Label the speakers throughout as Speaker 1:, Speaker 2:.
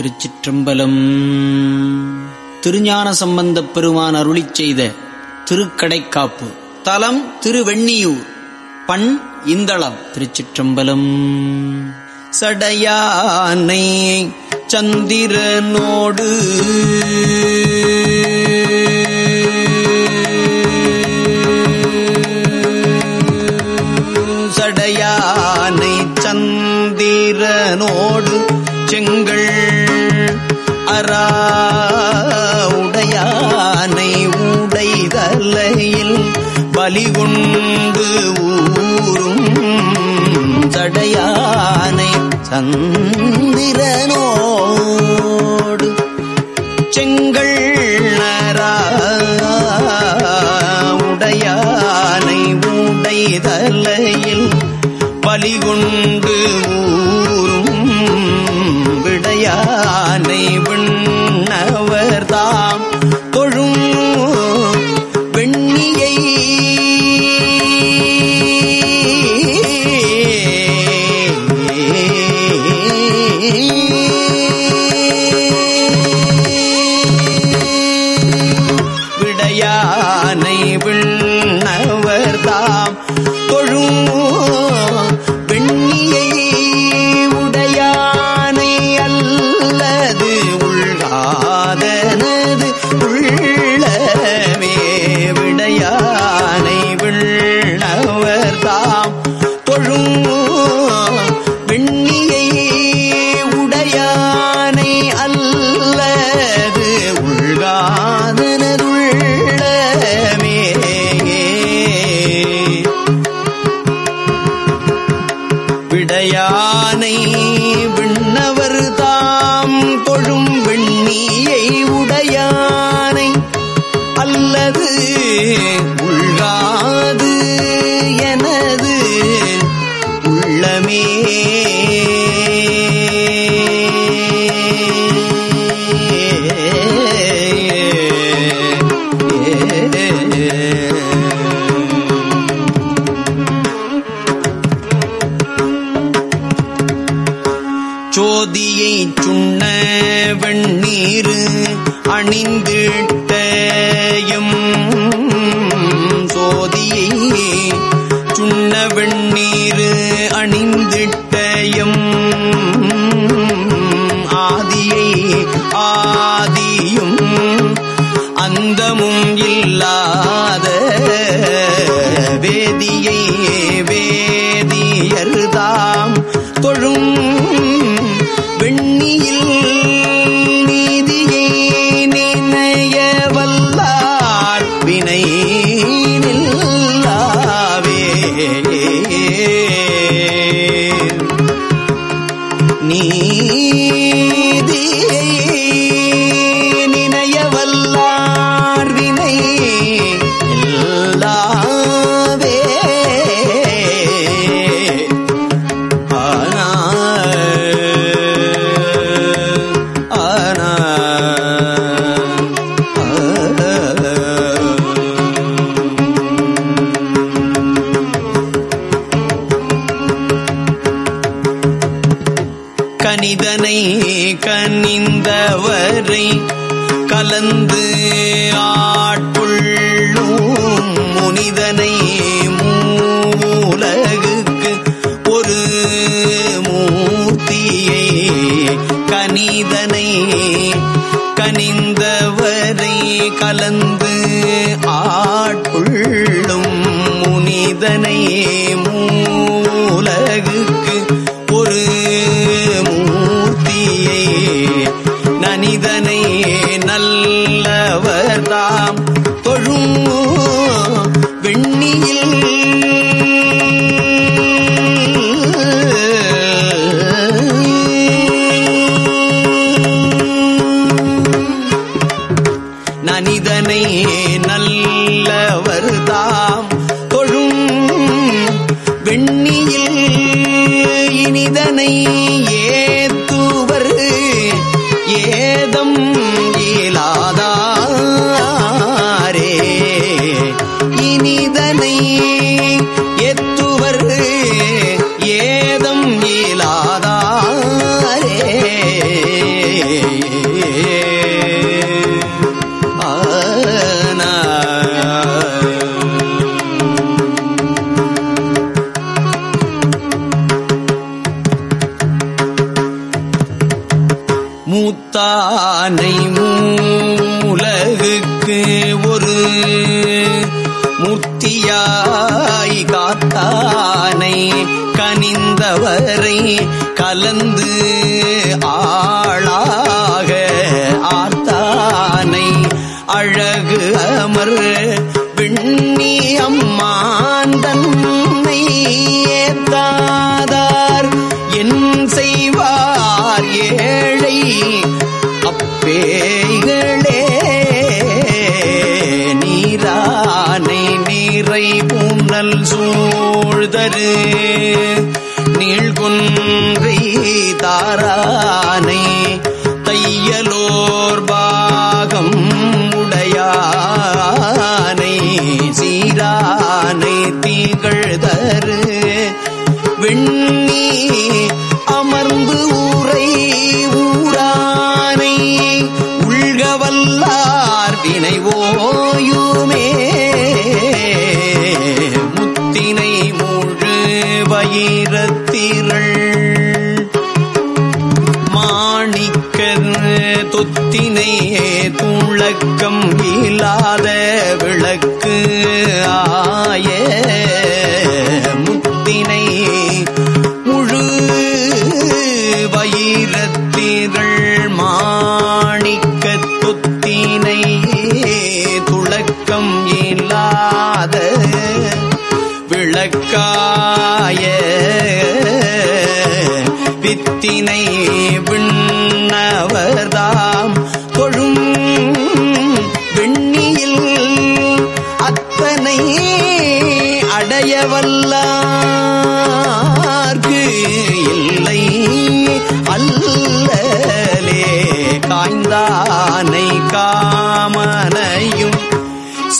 Speaker 1: திருச்சிற்றம்பலம். திருஞான சம்பந்தப் பெருமான் அருளிச் செய்த திருக்கடைக்காப்பு. தலம் திருவெண்ணியூர். பண் இந்தளம் திருச்சிற்றம்பலம். சடையானை சந்திரனோடு சந்திரனோடு செங்கள் நரா உடையானை உடைதலையில் பலிகுண்டு ஊர் உள்காதனதுள்ளமே விடையானை விண்ணவர் தாம் தொழும் வெண்ணியை உடையானை. அல்லது உள்காது எனது உள்ளமே. அணிந்திட்டயம் சோதியை சுண்ண வெண்ணீர் அணிந்திட்டயம் கனிதனை கனிந்தவரை கலந்து ஆட்புள்ளும் முனிதனை மூலகுக்கு ஒரு மூர்த்தியை கனிதனை கனிந்தவரை கலந்து ஆட்புள்ளும் முனிதனை மூ ஏதம் அமர் விண்ணி அம்மாந்தன்னை ஏத்தாதார் என் செய்வார் ஏழை அப்பேகளே நீரானை நீரை பூனல் சூழ்தரு. நீழ்குன்றை தாரானை தையலோர் பாகம் சீரானை தீகழ்தரு வெண்ணி அமர்ந்து ஊரை ஊரானை. உள்கவல்லார் வினைவோயுமே முத்தினை முழு வயிறத்திரள் மாணிக்கர் தொத்தினை துளக்கம் இல்லாத விளக்கு ஆயே. காய வித்தினை விண்ணவர்தாம்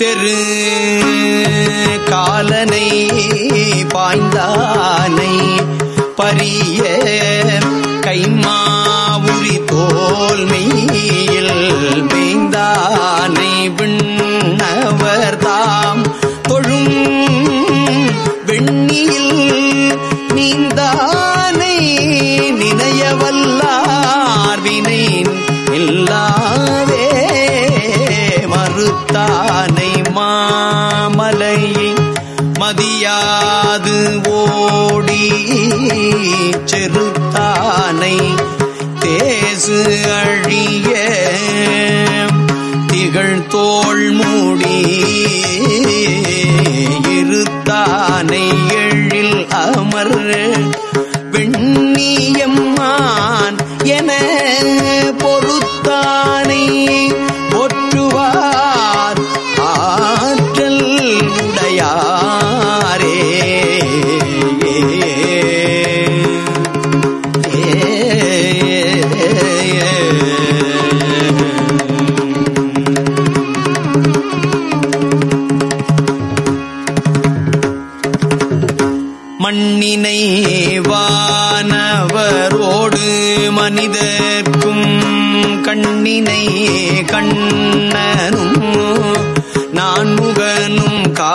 Speaker 1: செரு காலனை பாய்ந்தானை பரிய கைமாவுரி தோல்மையில் மேய்ந்தானை விண்ணவர்தாம் தொழும் வெண்ணியில் நீந்த நான் முகனும் கா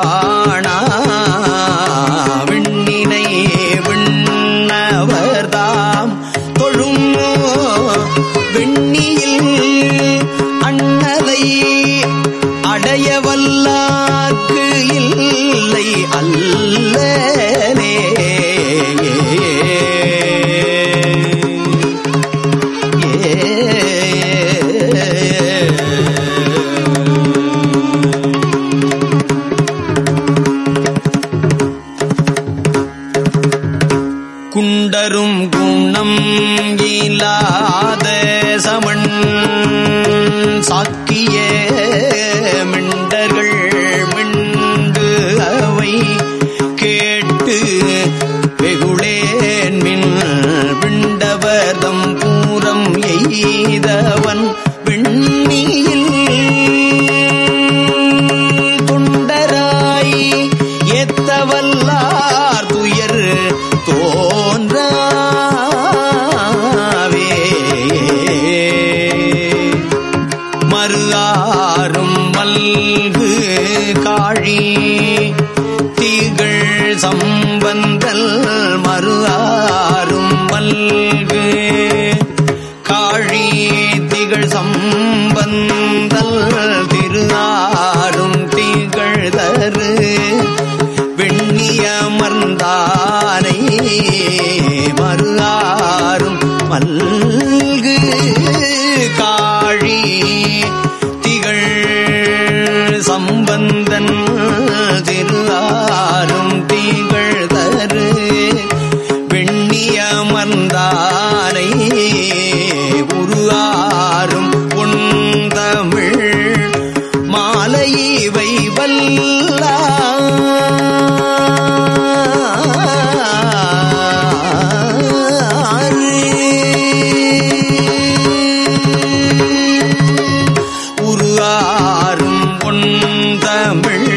Speaker 1: உருவாரும் பொன்தமிழ்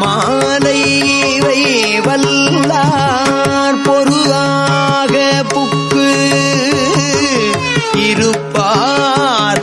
Speaker 1: மாலைவை வல்லார் பொருளாக புக்கு. இருப்பார்